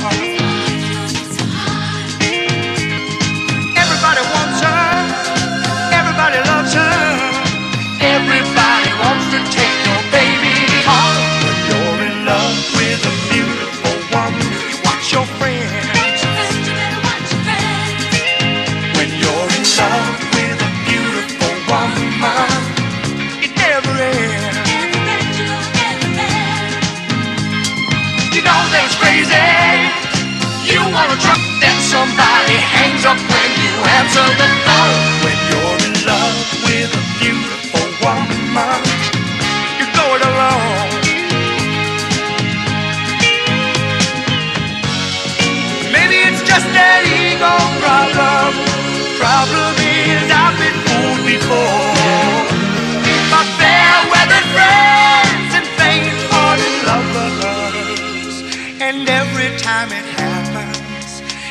heart. Comes up when you answer the phone. When you're in love with a beautiful woman, you go it alone. Maybe it's just an ego problem. Problem is I've been fooled before. My fair weather friends and faint-hearted lovers, and every time it happens,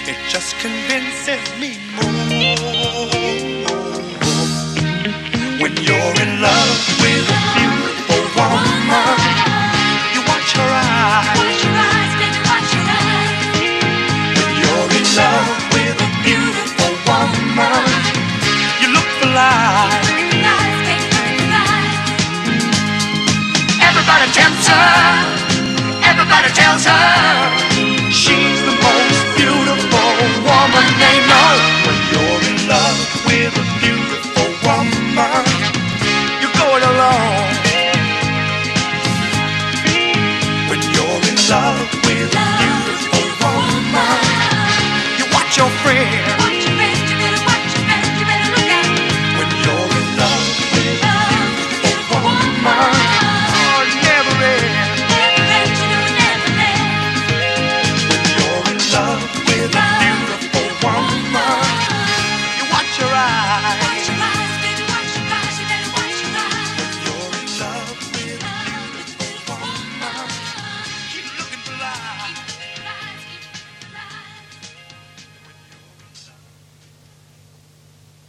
it just convinces me more. When you're in love with a beautiful woman, you watch her eyes. Watch your eyes, baby, watch your eyes. When you're in love with a beautiful woman, you look for life. Look in the baby, look in the. Everybody tempts her. Everybody tells her. love with you, oh woman. You watch your friend.